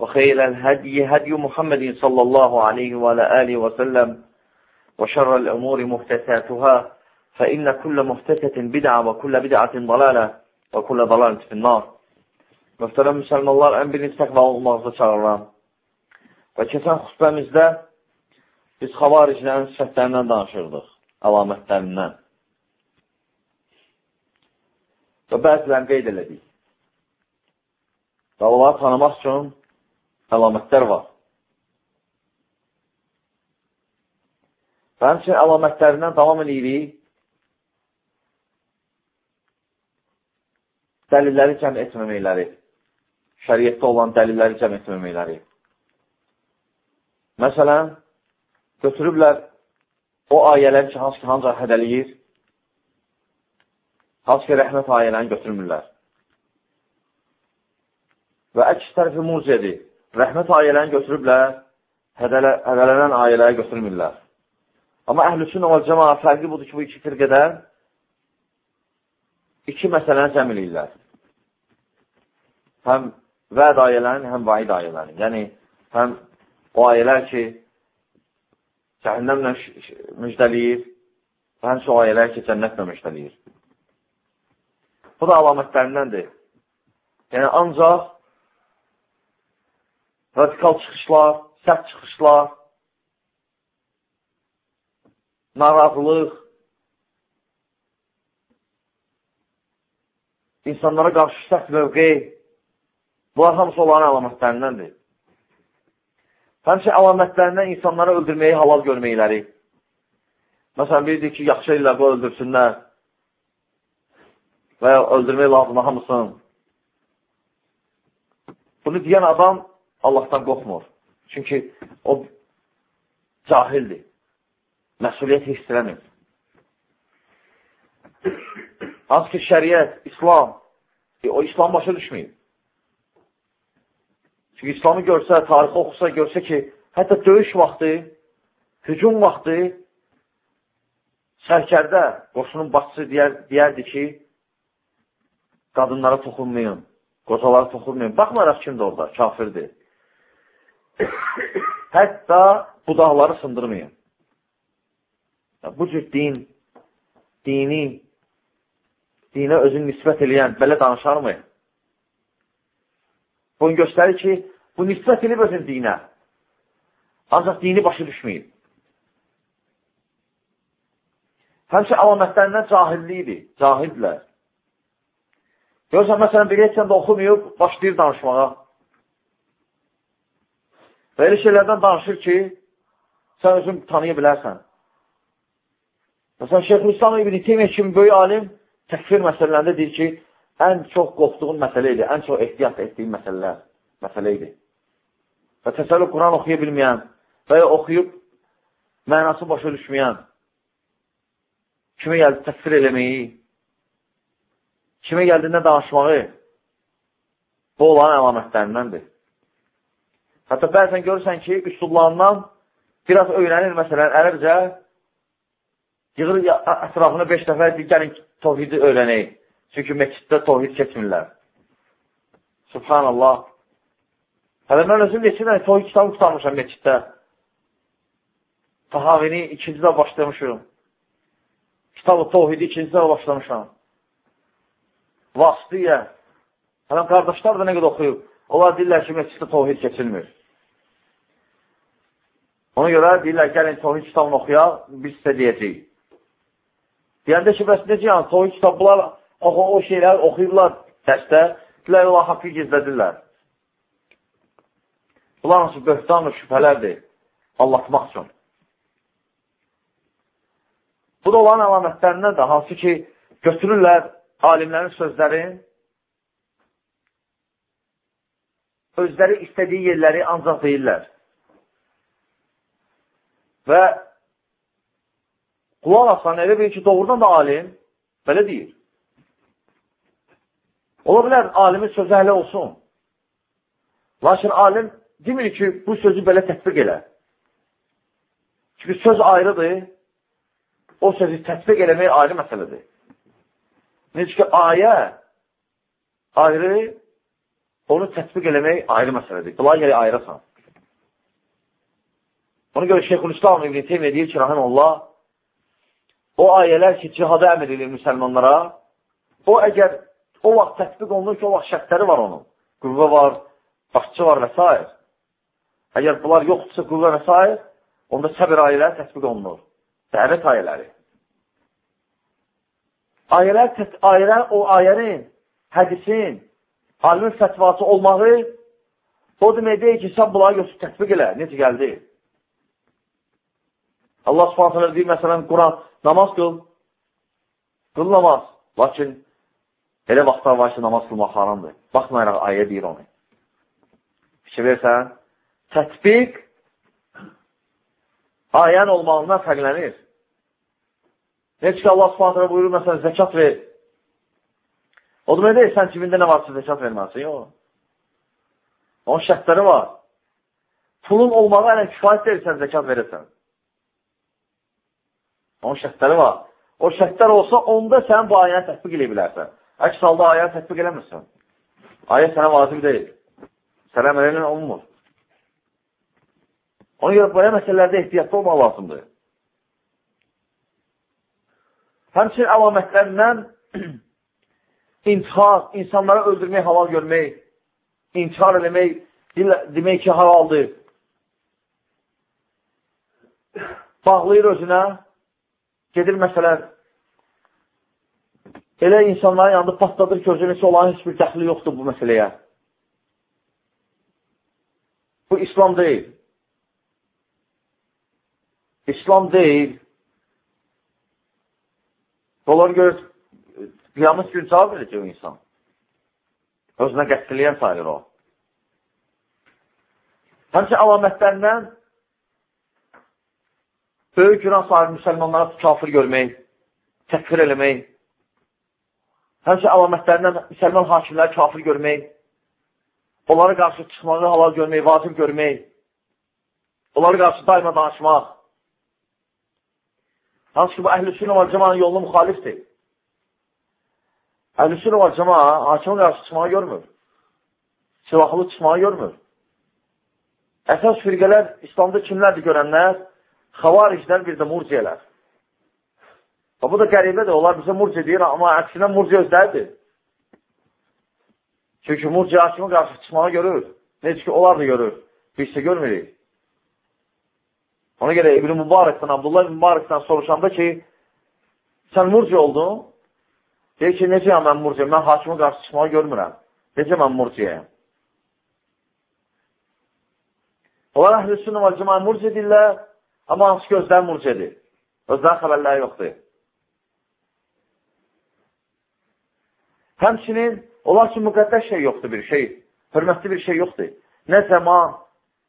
وخير الهدي هدي محمد صلى الله عليه وعلى آله وسلم وشر الأمور محدثاتها فإن كل محدثة بدعة وكل بدعة ضلالة وكل ضلالة في النار Möhtərəm müsəlmanlar, ən birinci təqvalı olmağınızı çağırıram. Və keçən xüsbəmizdə biz xavariclərin sifətlərindən danışırdıq, əlamətlərindən. Və bəzilərini qeyd elədik. Və onları tanımaq üçün əlamətlər var. Və həmçinin əlamətlərindən davam edirik. Dəlilləri cəm etməməkləri, şəriətdə olan dəlilləri cəm etməməkləri. Məsələn, götürüblər o ayələri ki, hansı ki, ancaq hədəliyir, hansı ki, rəhmət ayələrini götürmürlər. Və əks tərəfi muciədir. Rəhmət ayələrini götürüblər, hədələ, hədələnən ayələri götürmürlər. Amma əhlüsün o cəmaa fərqi budur ki, bu iki firqədən iki məsələni cəm eləyirlər. Həm vəd ayələrini, həm vaid ayələrini. Yəni, həm o ayələr ki, cəhənnəmlə müjdəliyir və həmçə o ayələr ki, cənnətlə müjdəliyir. Bu da əlamətlərindəndir. Yəni, ancaq radikal çıxışlar, sərt çıxışlar, narazılıq, insanlara qarşı sərt mövqey, bunlar hamısı onların əlamətlərindəndir. Həmçə əlamətlərindən insanları öldürməyi halal görməkləri. Məsələn, biridir ki, yaxşı ilə bu öldürsünlər və ya öldürmək lazımdır hamısını. Bunu deyən adam Allahdan qorxmur. Çünki o cahildir. Məsuliyyət hiss eləmir. Hansı ki, şəriət, İslam, e, o İslam başa düşməyib. Çünki İslamı görsə, tarixi oxusa, görsə ki, hətta döyüş vaxtı, hücum vaxtı sərkərdə qoşunun başçısı deyər, deyərdi ki, qadınlara toxunmayın, qocalara toxunmayın. Baxmaraq kimdir orada, kafirdir. Hətta budaqları sındırmayın. Bu cür din, dini, dinə özünü nisbət eləyən belə danışarmı? Bunu göstərir ki, bu nisbət edib özün dinə. Ancaq dini başa düşməyib. Həmçə əlamətlərindən cahilliyidir, cahildirlər. Görürsən, məsələn, bir heç də oxumayıb, başlayır danışmağa. Və elə şeylərdən danışır ki, sən özün tanıya bilərsən. Məsələn, Şeyh İslam İbn-i Teymiyyə kimi böyük alim təkfir məsələlərində deyir ki, ən çox qorxduğun məsələ idi, ən çox ehtiyat etdiyin məsələlər, məsələ idi. Və təsəllü Quran oxuya bilməyən və ya oxuyub mənası başa düşməyən, kimə gəldi təkfir eləməyi, kimə gəldi nə danışmağı, bu olan əlamətlərindəndir. Hətta bəzən görürsən ki, üsullarından biraz öyrənir, məsələn, ərəbcə, yığır ətrafına beş dəfə deyir, gəlin tohidi öyrənək. Çünki məkiddə tohid keçmirlər. Subhanallah. Hələ mən özüm neçə dənə tohid kitabı tutarmışam məkiddə. Tahavini ikinci də başlamışım. Kitabı tohidi ikinci də başlamışam. Vasıtiyə. Hələ qardaşlar da nə qədər oxuyub. Onlar deyirlər ki, məsciddə tohid keçilmir. Ona görə deyirlər, gəlin tohid kitabını oxuyaq, biz sizə deyəcəyik. Deyəndə ki, bəs necə yəni, tohid kitablar, oxu, o şeylər oxuyurlar dəstə, deyirlər, Allah haqqı gizlədirlər. Bunlar hansı böhtan və şübhələrdir, anlatmaq üçün. Bu da olan əlamətlərindən də, hansı ki, götürürlər alimlərin sözlərin, özləri istədiyi yerləri ancaq deyirlər. Və qulaq asan, elə bir ki, doğrudan da alim belə deyir. Ola bilər, alimin sözü hələ olsun. Lakin alim demir ki, bu sözü belə tətbiq elə. Çünki söz ayrıdır, o sözü tətbiq eləmək ayrı məsələdir. Necə ki, ayə ayrı, onu tətbiq eləmək ayrı məsələdir. Qılay gələ ayrısan. Ona görə Şeyxülislam İbn Teymiyyə deyir ki, rahiməllah, o ayələr ki, cihada əmr edir müsəlmanlara, o əgər o vaxt tətbiq olunur ki, o vaxt şərtləri var onun. Qüvvə var, başçı var və s. Əgər bunlar yoxdursa qüvvə və s. onda səbir ayələri tətbiq olunur. Dəvət ayələri. Ayələr, ayələr o ayənin, hədisin, alimin fətvası olmağı o demək deyil ki, sən bunları yoxsa tətbiq elə, necə gəldi? Allah subhanətələ deyir, məsələn, Quran, namaz qıl, qıl namaz. Lakin elə vaxtlar var ki, namaz qılmaq haramdır. Baxmayaraq, ayə deyir onu. Fikir versən, tətbiq ayən olmağından fərqlənir. Heç ki, Allah subhanətələ buyurur, məsələn, zəkat ver. O demək deyil, sən cibində nə varsa zəkat verməlisin, yox. Onun şərtləri var. Pulun olmağı ələn kifayət deyil, sən zəkat verirsən. Onun şərtləri var. O şərtlər olsa, onda sən bu ayəni tətbiq edə bilərsən. Əks halda ayəni tətbiq eləmirsən. Ayə sənə vacib deyil. Sənə əməlinin olunmur. Ona görə belə məsələlərdə ehtiyatlı olmaq lazımdır. Həmçin əlamətlərindən intihar, insanları öldürmək, halal görmək, intihar eləmək, demək ki, halaldır. Bağlayır özünə, gedir məsələn, elə insanların yanında patladır ki, özü neçə olan heç bir dəxli yoxdur bu məsələyə. Bu İslam deyil. İslam deyil. Onları görür, qiyamət gün cavab verəcək o insan. Özünə qətliyən sayılır o. Həmçə əlamətlərindən böyük günah sahibi müsəlmanlara kafir görmək, təkfir eləmək, həmçə əlamətlərindən müsəlman hakimləri kafir görmək, onlara qarşı çıxmağı halal görmək, vacib görmək, onlara qarşı daima danışmaq. Hansı ki, bu əhl-i sünə və cəmanın yolunu müxalifdir. Əhl-i sünə və cəma hakimin qarşı çıxmağı görmür. Silahlı çıxmağı görmür. Əsas firqələr İslamda kimlərdir görənlər? Xavariclər, bir də murciyələr. Və bu da qəribədir, onlar bizə murciyə deyir, amma əksinə murciyə özləridir. Çünki murciyə hakimi qarşı çıxmağı görür. Necə ki, onlar da görür. Biz isə görmürük. Ona görə İbn-i Mübarəkdən, Abdullah İbn Mübarəkdən soruşanda ki, sən murciyə oldun, deyir ki, necə mən murciyə, mən hakimi qarşı çıxmağı görmürəm. Necə mən murciyəyəm? Onlar əhl-i sünnə murciyə deyirlər, Amma hansı ki, özləri murciədir. Özləri xəbərləri yoxdur. Həmçinin, onlar üçün müqəddəs şey yoxdur bir şey, hörmətli bir şey yoxdur. Nə zaman,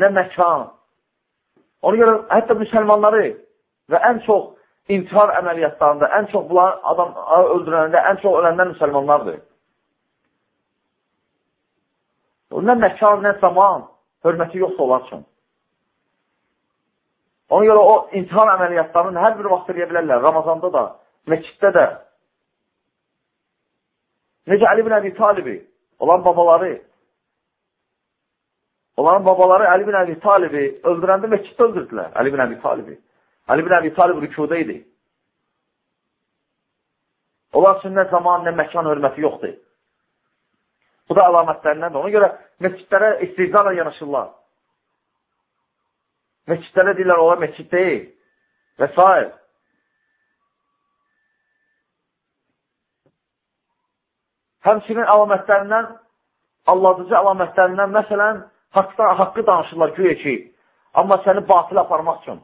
nə məkan. Ona görə hətta müsəlmanları və ən çox intihar əməliyyatlarında, ən çox bunlar adam öldürəndə, ən çox ölənlər müsəlmanlardır. Nə məkan, nə zaman hörməti yoxdur onlar üçün. Ona görə o intihar əməliyyatlarını hər bir vaxt eləyə bilərlər. Ramazanda da, məkiddə də. Necə Əli bin Əbi Talibi, olan babaları, onların babaları Əli bin Əbi Talibi öldürəndə məkiddə öldürdülər Əli bin Əbi Talibi. Əli bin Əbi Talib rükuda idi. Onlar üçün nə zaman, nə məkan hörməti yoxdur. Bu da əlamətlərindəndir. Ona görə məscidlərə istizarla yanaşırlar. Meçidlərə deyirlər, olar meçid deyil və s. Həmçinin əlamətlərindən, alladıcı əlamətlərindən, məsələn, haqda, haqqı danışırlar güya ki, amma səni batil aparmaq üçün.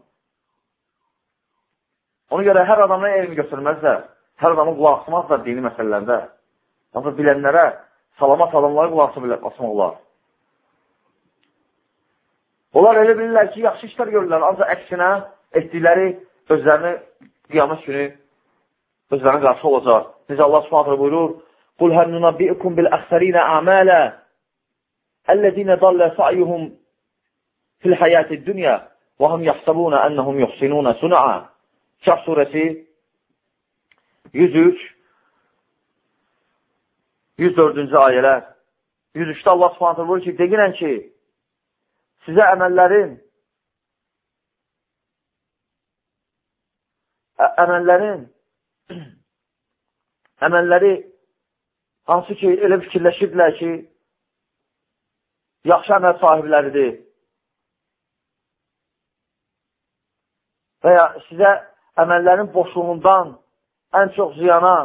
Ona görə hər adamdan elm götürməzlər, hər adamın qulaq asmazlar dini məsələlərdə. Ancaq bilənlərə, salamat adamlara qulaq asmaq olar. Onlar elə bilirlər ki, yaxşı işlər görürlər, ancaq əksinə etdikləri özlərini qiyamət günü özlərinə qarşı olacaq. Necə Allah subhanətlə buyurur, قُلْ هَلْ نُنَبِّئُكُمْ بِالْأَخْسَرِينَ أَعْمَالًا اَلَّذ۪ينَ ضَلَّ سَعْيُهُمْ فِي الْحَيَاةِ الدُّنْيَا وَهُمْ يَحْسَبُونَ أَنَّهُمْ يُحْسِنُونَ سُنَعًا Kəhv surəsi 103 104-cü ayələr. 103-də Allah subhanətlə buyurur ki, deyilən ki, sizə əməllərin əməllərin əməlləri Hansı ki, elə fikirləşirdilər ki, yaxşı əməl sahibləridir. Və ya sizə əməllərin boşluğundan ən çox ziyana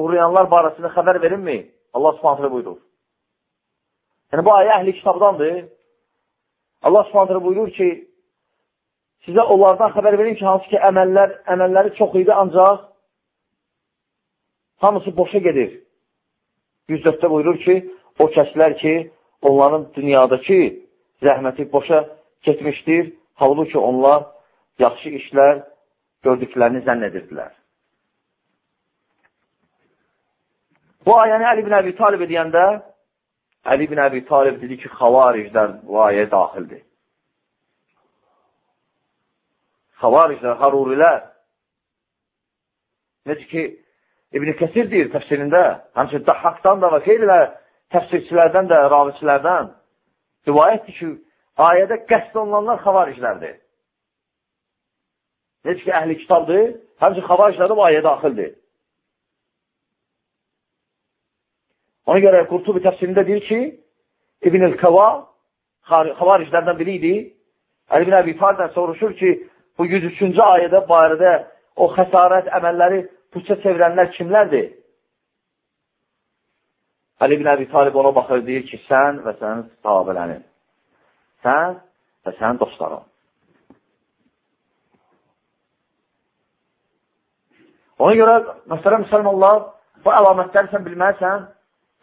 uğrayanlar barəsində xəbər verilmi? Allah subhanətlə buyurur. Yəni, bu ayə əhli kitabdandır. Allah subhanətlə buyurur ki, sizə onlardan xəbər verin ki, hansı ki, əməllər, əməlləri çox idi, ancaq hamısı boşa gedir. 104-də buyurur ki, o kəslər ki, onların dünyadakı zəhməti boşa getmişdir, halbuki onlar yaxşı işlər gördüklərini zənn edirdilər. Bu ayəni Əli bin Əbi Talib edəndə, Əli bin Əbi Talib dedi ki, xavariclər bu ayəyə daxildir. Xavariclər, harurilər, necə ki, İbn-i Kəsir deyir təfsirində, həmçin Dəhhaqdan da və xeyrilə təfsirçilərdən də, raviçilərdən rivayətdir ki, ayədə qəsd olunanlar xavariclərdir. Necə ki, əhli kitabdır, həmçin xavariclər də bu ayəyə daxildir. Ona görə Qurtubi təfsirində deyir ki, İbn-i Kəva xavariclərdən biri idi. Əli bin Əbi Talibdən soruşur ki, bu 103-cü ayədə barədə o xəsarət əməlləri puça çevirənlər kimlərdir? Əli ibn Əbi Talib ona baxır, deyir ki, sən və sənin sahabələrin. Sən və sənin dostların. Ona görə, məsələn, müsəlmanlar, bu əlamətləri sən bilməlisən,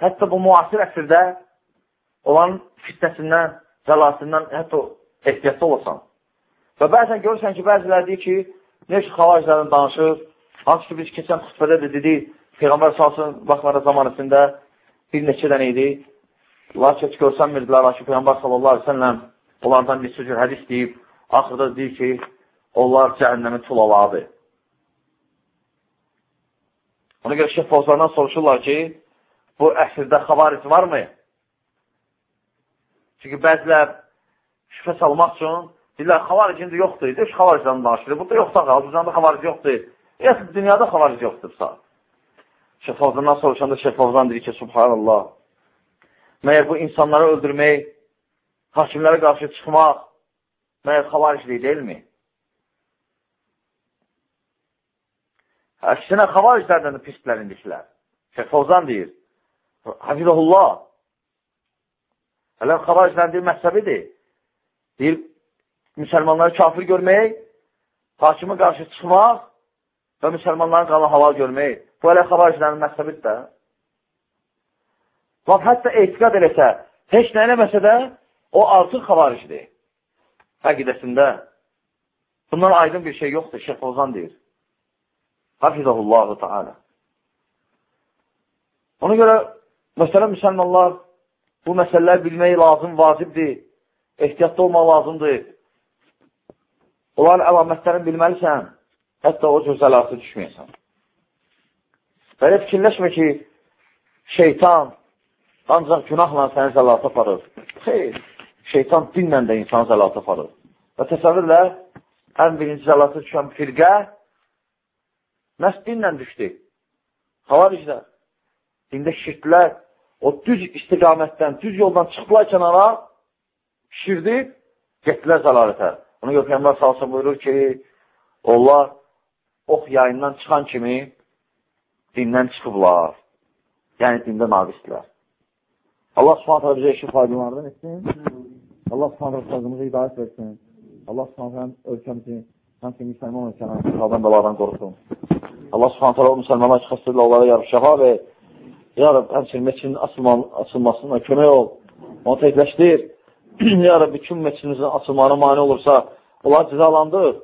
hətta bu müasir əsrdə olan fitnəsindən, cəlasından, hətta ehtiyatda olasan. Və bəzən görürsən ki, bəzilər deyir ki, necə xalaclarını danışır, Hansı ki, biz keçən xütbədə də dedik, Peyğəmbər salsın vaxtları zamanəsində bir neçə dənə idi. Lakin heç görsənmirdilər, lakin Peyğəmbər sallallahu aleyhi ve selləm onlardan neçə cür hədis deyib, axırda deyir ki, onlar cəhənnəmin tulavadır. Ona görə Şeyh Fozlardan soruşurlar ki, bu əsrdə xavaric varmı? Çünki bəzilər şübhə salmaq üçün deyirlər, xavaric indi yoxdur, deyir, xavaricdən danışılır. Burada yoxdur, Azərbaycanda xavaric yoxdur. Yəni, dünyada xavaric yoxdursa. Şəfavzandan soruşanda Şəfavzan deyir ki, Subhanallah, məyər bu insanları öldürmək, hakimlərə qarşı çıxmaq, məyər xavariclik deyilmi? Əksinə, xavariclərdən də pislərindikilər. Şəfavzan deyir, Hafizəhullah, hələ xavariclərin deyir, məhsəbidir. Deyir, müsəlmanları kafir görmək, hakimə qarşı çıxmaq, və müsəlmanların qanı halal görmək, bu elə xavaricilərin məqsəbidir də. Bax, hətta etiqad eləsə, heç nə eləməsə də, o artıq xavaricidir. Əqidəsində. Bundan aydın bir şey yoxdur, Şeyh Ozan deyir. Hafizəhullahu Teala. Ona görə, məsələn, müsəlmanlar bu məsələlər bilmək lazım, vacibdir. Ehtiyatda olmaq lazımdır. Onların əlamətlərini bilməlisən. Hətta o cür zəlatı düşməyəsən. Belə fikirləşmə ki, şeytan ancaq günahla səni zəlata aparır. Xeyr, şeytan dinlə də insan zəlata aparır. Və təsəvvürlə, ən birinci zəlata düşən firqə məhz dinlə düşdü. Havariclər, dində şirklər, o düz istiqamətdən, düz yoldan çıxdılar kənara, şirdi, getdilər zəlalətə. Ona görə Peyğəmbər salsa buyurur ki, onlar ox yayından çıxan kimi dindən çıxıblar. Yəni, dində naqisdilər. Allah subhanətə bizə işi faydalardan etsin. Allah subhanətə sözümüzü hidayət versin. Allah subhanətə ölkəmizi həmçin müsəlman ölkəməni xaldan beladan qorusun. Allah subhanətə o müsəlmanlar xəstədirlər, onlara yarıb şəfa ver. Ya Rab, həmçin meçinin açılmasına kömək ol. Onu təkləşdir. ya Rab, bütün meçinimizin açılmağına mani olursa, onlar cəzalandır.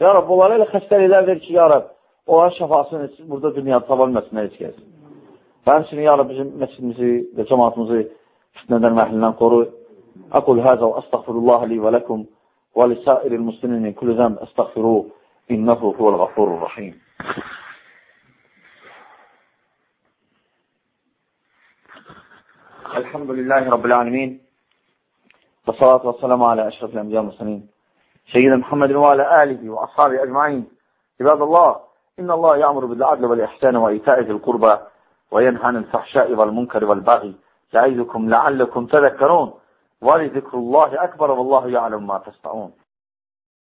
Ya Rab, onlara elə xəstəliklər ver ki, ya Rab, onların şəfasını burada dünyada tabanməsinə heç kəs. Və həmçinin, ya Rab, bizim meçinimizi və cəmatımızı fitnədən məhlindən qoru. Aqul həzə və əstəğfirullah li və ləkum və lisəiril muslimin kullu zəm əstəğfiru innəhu huvəl الحمد لله رب العالمين والصلاة والسلام على أشرف الأنبياء والمرسلين. سيدنا محمد وعلى آله وأصحابه أجمعين. عباد الله إن الله يأمر بالعدل والإحسان وإيتاء ذي القربى وينهى عن الفحشاء والمنكر والبغي يعظكم لعلكم تذكرون. ولذكر الله أكبر والله يعلم ما تصنعون.